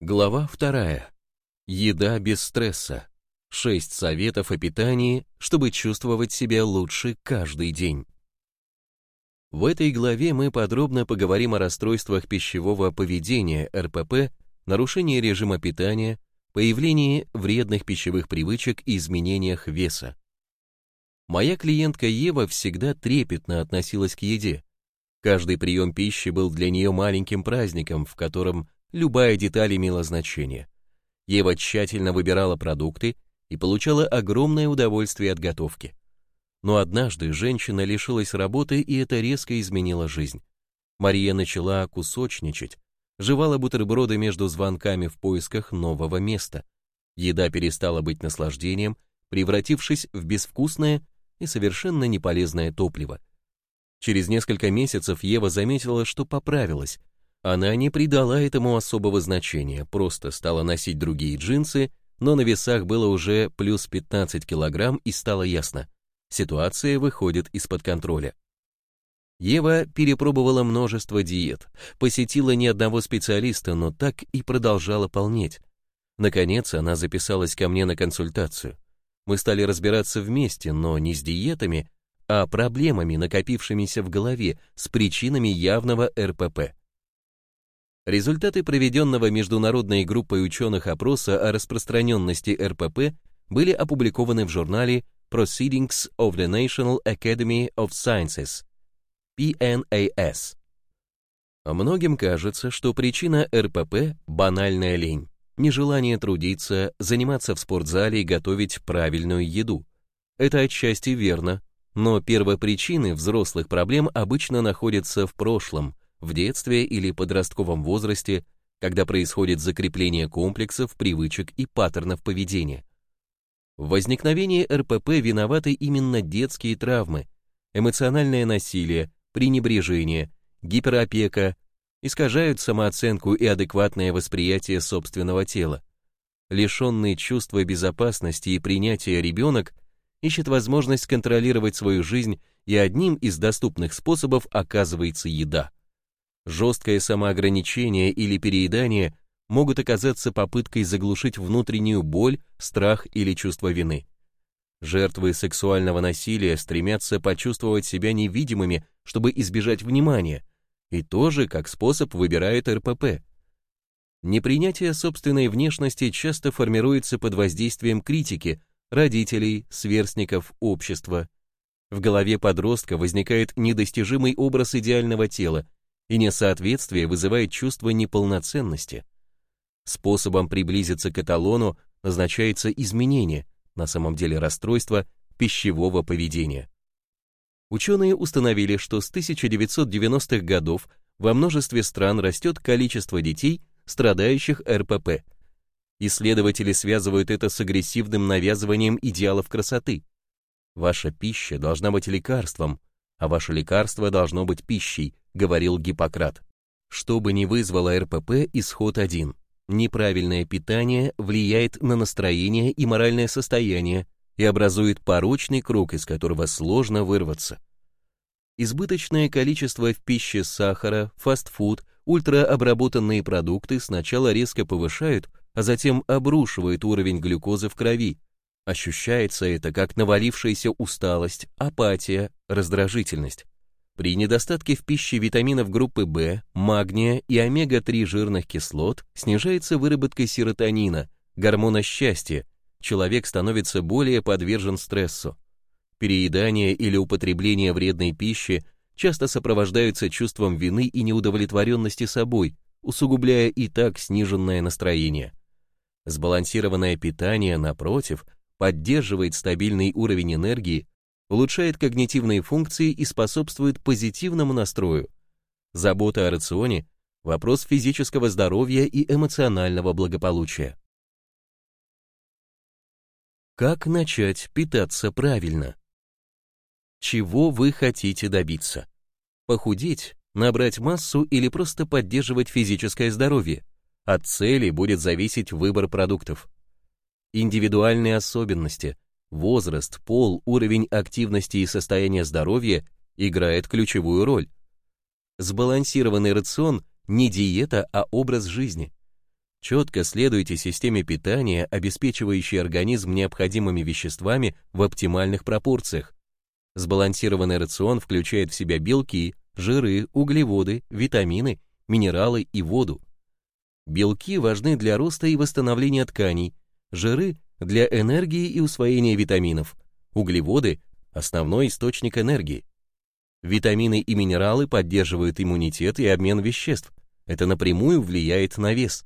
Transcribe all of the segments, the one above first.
Глава вторая. Еда без стресса. Шесть советов о питании, чтобы чувствовать себя лучше каждый день. В этой главе мы подробно поговорим о расстройствах пищевого поведения РПП, нарушении режима питания, появлении вредных пищевых привычек и изменениях веса. Моя клиентка Ева всегда трепетно относилась к еде. Каждый прием пищи был для нее маленьким праздником, в котором любая деталь имела значение. Ева тщательно выбирала продукты и получала огромное удовольствие от готовки. Но однажды женщина лишилась работы, и это резко изменило жизнь. Мария начала кусочничать, жевала бутерброды между звонками в поисках нового места. Еда перестала быть наслаждением, превратившись в безвкусное и совершенно неполезное топливо. Через несколько месяцев Ева заметила, что поправилась, она не придала этому особого значения, просто стала носить другие джинсы, но на весах было уже плюс 15 килограмм и стало ясно, ситуация выходит из-под контроля. Ева перепробовала множество диет, посетила ни одного специалиста, но так и продолжала полнеть. Наконец, она записалась ко мне на консультацию. Мы стали разбираться вместе, но не с диетами, а проблемами, накопившимися в голове, с причинами явного РПП. Результаты проведенного международной группой ученых опроса о распространенности РПП были опубликованы в журнале Proceedings of the National Academy of Sciences, PNAS. Многим кажется, что причина РПП – банальная лень, нежелание трудиться, заниматься в спортзале и готовить правильную еду. Это отчасти верно, но первопричины взрослых проблем обычно находятся в прошлом, в детстве или подростковом возрасте, когда происходит закрепление комплексов, привычек и паттернов поведения. В возникновении РПП виноваты именно детские травмы, эмоциональное насилие, пренебрежение, гиперопека, искажают самооценку и адекватное восприятие собственного тела. Лишенный чувства безопасности и принятия ребенок ищет возможность контролировать свою жизнь, и одним из доступных способов оказывается еда. Жесткое самоограничение или переедание могут оказаться попыткой заглушить внутреннюю боль, страх или чувство вины. Жертвы сексуального насилия стремятся почувствовать себя невидимыми, чтобы избежать внимания, и тоже как способ выбирают РПП. Непринятие собственной внешности часто формируется под воздействием критики, родителей, сверстников, общества. В голове подростка возникает недостижимый образ идеального тела, и несоответствие вызывает чувство неполноценности. Способом приблизиться к эталону назначается изменение, на самом деле расстройство, пищевого поведения. Ученые установили, что с 1990-х годов во множестве стран растет количество детей, страдающих РПП. Исследователи связывают это с агрессивным навязыванием идеалов красоты. Ваша пища должна быть лекарством, а ваше лекарство должно быть пищей, говорил Гиппократ. Что бы ни вызвало РПП, исход один. Неправильное питание влияет на настроение и моральное состояние и образует порочный круг, из которого сложно вырваться. Избыточное количество в пище сахара, фастфуд, ультраобработанные продукты сначала резко повышают, а затем обрушивают уровень глюкозы в крови. Ощущается это как навалившаяся усталость, апатия, раздражительность. При недостатке в пище витаминов группы В, магния и омега-3 жирных кислот снижается выработка серотонина, гормона счастья, человек становится более подвержен стрессу. Переедание или употребление вредной пищи часто сопровождаются чувством вины и неудовлетворенности собой, усугубляя и так сниженное настроение. Сбалансированное питание, напротив, поддерживает стабильный уровень энергии, улучшает когнитивные функции и способствует позитивному настрою. Забота о рационе – вопрос физического здоровья и эмоционального благополучия. Как начать питаться правильно? Чего вы хотите добиться? Похудеть, набрать массу или просто поддерживать физическое здоровье? От цели будет зависеть выбор продуктов. Индивидуальные особенности – возраст, пол, уровень активности и состояние здоровья играет ключевую роль. Сбалансированный рацион не диета, а образ жизни. Четко следуйте системе питания, обеспечивающей организм необходимыми веществами в оптимальных пропорциях. Сбалансированный рацион включает в себя белки, жиры, углеводы, витамины, минералы и воду. Белки важны для роста и восстановления тканей, жиры – для энергии и усвоения витаминов, углеводы – основной источник энергии. Витамины и минералы поддерживают иммунитет и обмен веществ. Это напрямую влияет на вес.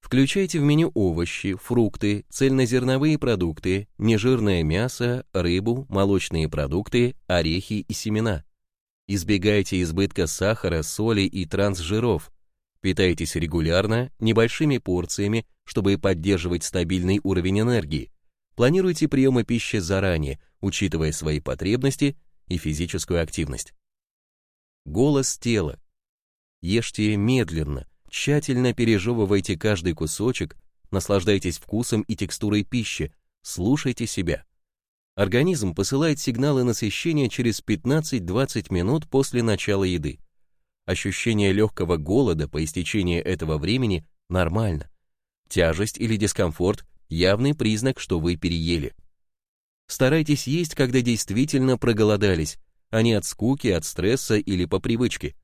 Включайте в меню овощи, фрукты, цельнозерновые продукты, нежирное мясо, рыбу, молочные продукты, орехи и семена. Избегайте избытка сахара, соли и трансжиров. Питайтесь регулярно, небольшими порциями, чтобы поддерживать стабильный уровень энергии. Планируйте приемы пищи заранее, учитывая свои потребности и физическую активность. Голос тела. Ешьте медленно, Тщательно пережевывайте каждый кусочек, наслаждайтесь вкусом и текстурой пищи, слушайте себя. Организм посылает сигналы насыщения через 15-20 минут после начала еды. Ощущение легкого голода по истечении этого времени нормально. Тяжесть или дискомфорт – явный признак, что вы переели. Старайтесь есть, когда действительно проголодались, а не от скуки, от стресса или по привычке.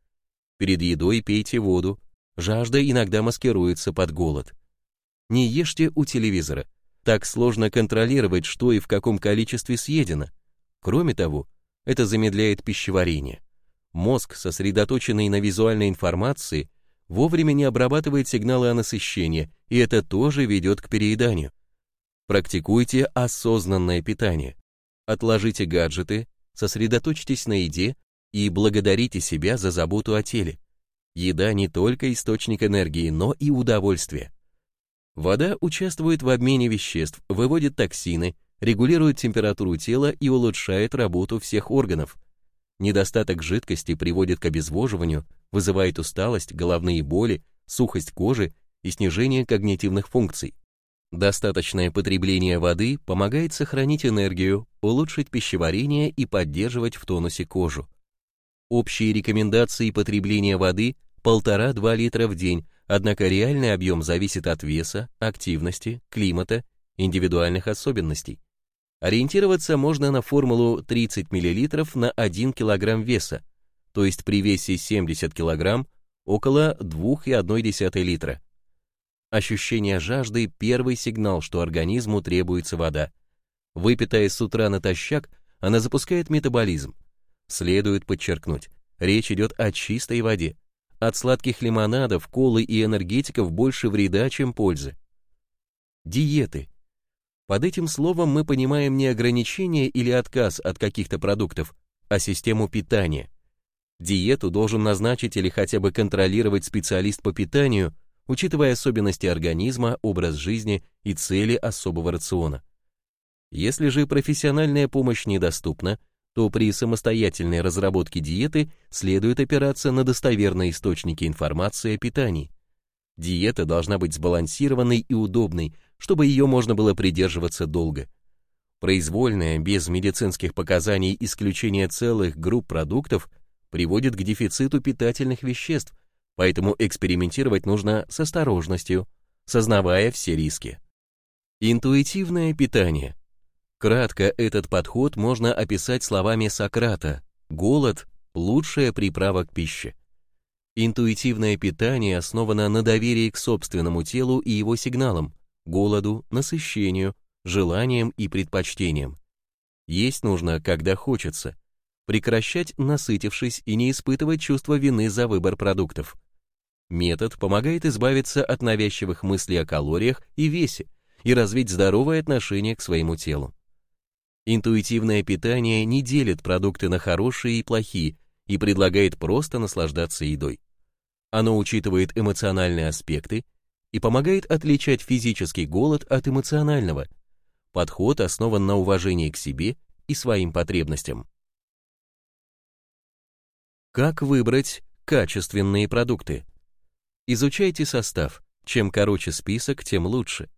Перед едой пейте воду, Жажда иногда маскируется под голод. Не ешьте у телевизора. Так сложно контролировать, что и в каком количестве съедено. Кроме того, это замедляет пищеварение. Мозг, сосредоточенный на визуальной информации, вовремя не обрабатывает сигналы о насыщении, и это тоже ведет к перееданию. Практикуйте осознанное питание. Отложите гаджеты, сосредоточьтесь на еде и благодарите себя за заботу о теле. Еда не только источник энергии, но и удовольствия. Вода участвует в обмене веществ, выводит токсины, регулирует температуру тела и улучшает работу всех органов. Недостаток жидкости приводит к обезвоживанию, вызывает усталость, головные боли, сухость кожи и снижение когнитивных функций. Достаточное потребление воды помогает сохранить энергию, улучшить пищеварение и поддерживать в тонусе кожу. Общие рекомендации потребления воды 1,5-2 литра в день, однако реальный объем зависит от веса, активности, климата, индивидуальных особенностей. Ориентироваться можно на формулу 30 мл на 1 кг веса, то есть при весе 70 кг около 2,1 литра. Ощущение жажды – первый сигнал, что организму требуется вода. Выпитая с утра натощак, она запускает метаболизм, Следует подчеркнуть, речь идет о чистой воде. От сладких лимонадов, колы и энергетиков больше вреда, чем пользы. Диеты. Под этим словом мы понимаем не ограничение или отказ от каких-то продуктов, а систему питания. Диету должен назначить или хотя бы контролировать специалист по питанию, учитывая особенности организма, образ жизни и цели особого рациона. Если же профессиональная помощь недоступна, то при самостоятельной разработке диеты следует опираться на достоверные источники информации о питании. Диета должна быть сбалансированной и удобной, чтобы ее можно было придерживаться долго. Произвольное, без медицинских показаний исключение целых групп продуктов приводит к дефициту питательных веществ, поэтому экспериментировать нужно с осторожностью, сознавая все риски. Интуитивное питание. Кратко этот подход можно описать словами Сократа «Голод – лучшая приправа к пище». Интуитивное питание основано на доверии к собственному телу и его сигналам, голоду, насыщению, желаниям и предпочтениям. Есть нужно, когда хочется. Прекращать, насытившись, и не испытывать чувство вины за выбор продуктов. Метод помогает избавиться от навязчивых мыслей о калориях и весе и развить здоровое отношение к своему телу. Интуитивное питание не делит продукты на хорошие и плохие и предлагает просто наслаждаться едой. Оно учитывает эмоциональные аспекты и помогает отличать физический голод от эмоционального. Подход основан на уважении к себе и своим потребностям. Как выбрать качественные продукты? Изучайте состав. Чем короче список, тем лучше.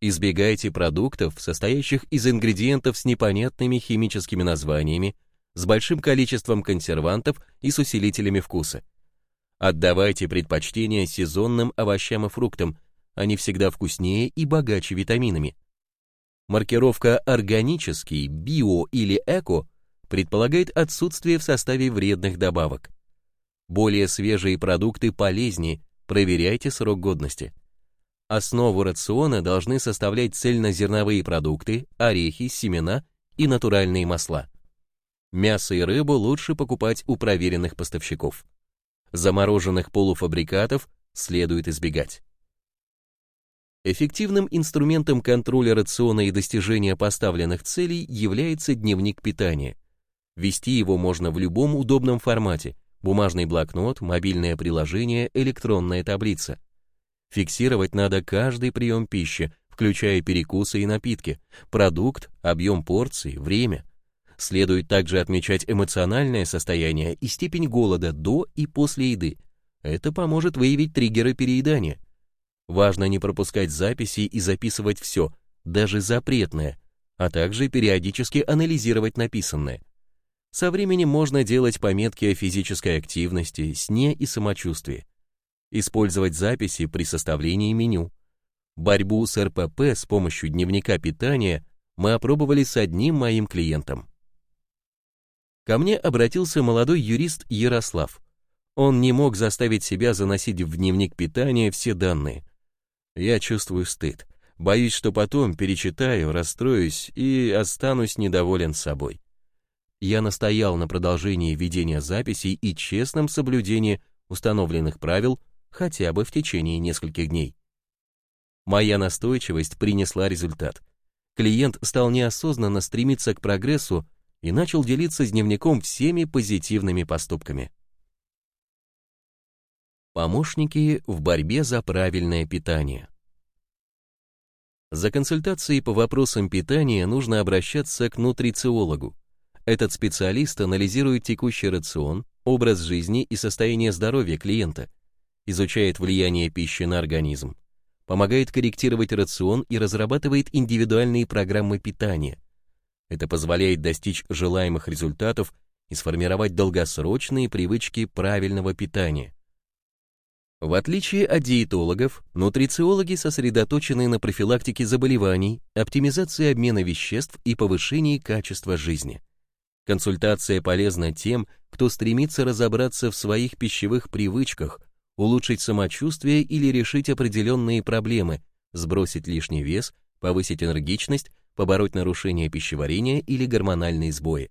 Избегайте продуктов, состоящих из ингредиентов с непонятными химическими названиями, с большим количеством консервантов и с усилителями вкуса. Отдавайте предпочтение сезонным овощам и фруктам, они всегда вкуснее и богаче витаминами. Маркировка «органический», «био» или «эко» предполагает отсутствие в составе вредных добавок. Более свежие продукты полезнее, проверяйте срок годности. Основу рациона должны составлять цельнозерновые продукты, орехи, семена и натуральные масла. Мясо и рыбу лучше покупать у проверенных поставщиков. Замороженных полуфабрикатов следует избегать. Эффективным инструментом контроля рациона и достижения поставленных целей является дневник питания. Вести его можно в любом удобном формате – бумажный блокнот, мобильное приложение, электронная таблица. Фиксировать надо каждый прием пищи, включая перекусы и напитки, продукт, объем порций, время – Следует также отмечать эмоциональное состояние и степень голода до и после еды. Это поможет выявить триггеры переедания. Важно не пропускать записи и записывать все, даже запретное, а также периодически анализировать написанное. Со временем можно делать пометки о физической активности, сне и самочувствии. Использовать записи при составлении меню. Борьбу с РПП с помощью дневника питания мы опробовали с одним моим клиентом. Ко мне обратился молодой юрист Ярослав. Он не мог заставить себя заносить в дневник питания все данные. Я чувствую стыд. Боюсь, что потом перечитаю, расстроюсь и останусь недоволен собой. Я настоял на продолжении ведения записей и честном соблюдении установленных правил хотя бы в течение нескольких дней. Моя настойчивость принесла результат. Клиент стал неосознанно стремиться к прогрессу и начал делиться с дневником всеми позитивными поступками. Помощники в борьбе за правильное питание. За консультацией по вопросам питания нужно обращаться к нутрициологу. Этот специалист анализирует текущий рацион, образ жизни и состояние здоровья клиента, изучает влияние пищи на организм, помогает корректировать рацион и разрабатывает индивидуальные программы питания, это позволяет достичь желаемых результатов и сформировать долгосрочные привычки правильного питания. В отличие от диетологов, нутрициологи сосредоточены на профилактике заболеваний, оптимизации обмена веществ и повышении качества жизни. Консультация полезна тем, кто стремится разобраться в своих пищевых привычках, улучшить самочувствие или решить определенные проблемы, сбросить лишний вес, повысить энергичность побороть нарушение пищеварения или гормональные сбои.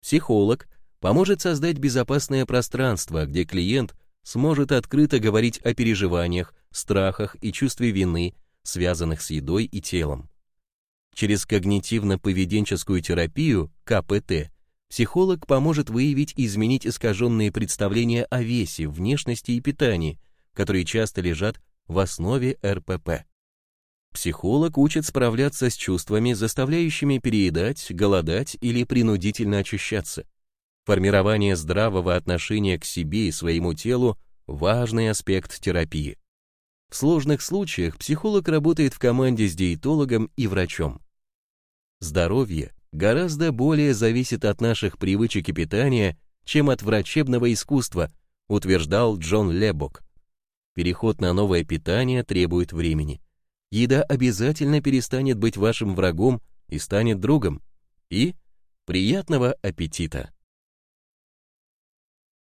Психолог поможет создать безопасное пространство, где клиент сможет открыто говорить о переживаниях, страхах и чувстве вины, связанных с едой и телом. Через когнитивно-поведенческую терапию, КПТ, психолог поможет выявить и изменить искаженные представления о весе, внешности и питании, которые часто лежат в основе РПП. Психолог учит справляться с чувствами, заставляющими переедать, голодать или принудительно очищаться. Формирование здравого отношения к себе и своему телу – важный аспект терапии. В сложных случаях психолог работает в команде с диетологом и врачом. Здоровье гораздо более зависит от наших привычек и питания, чем от врачебного искусства, утверждал Джон Лебок. Переход на новое питание требует времени еда обязательно перестанет быть вашим врагом и станет другом. И приятного аппетита!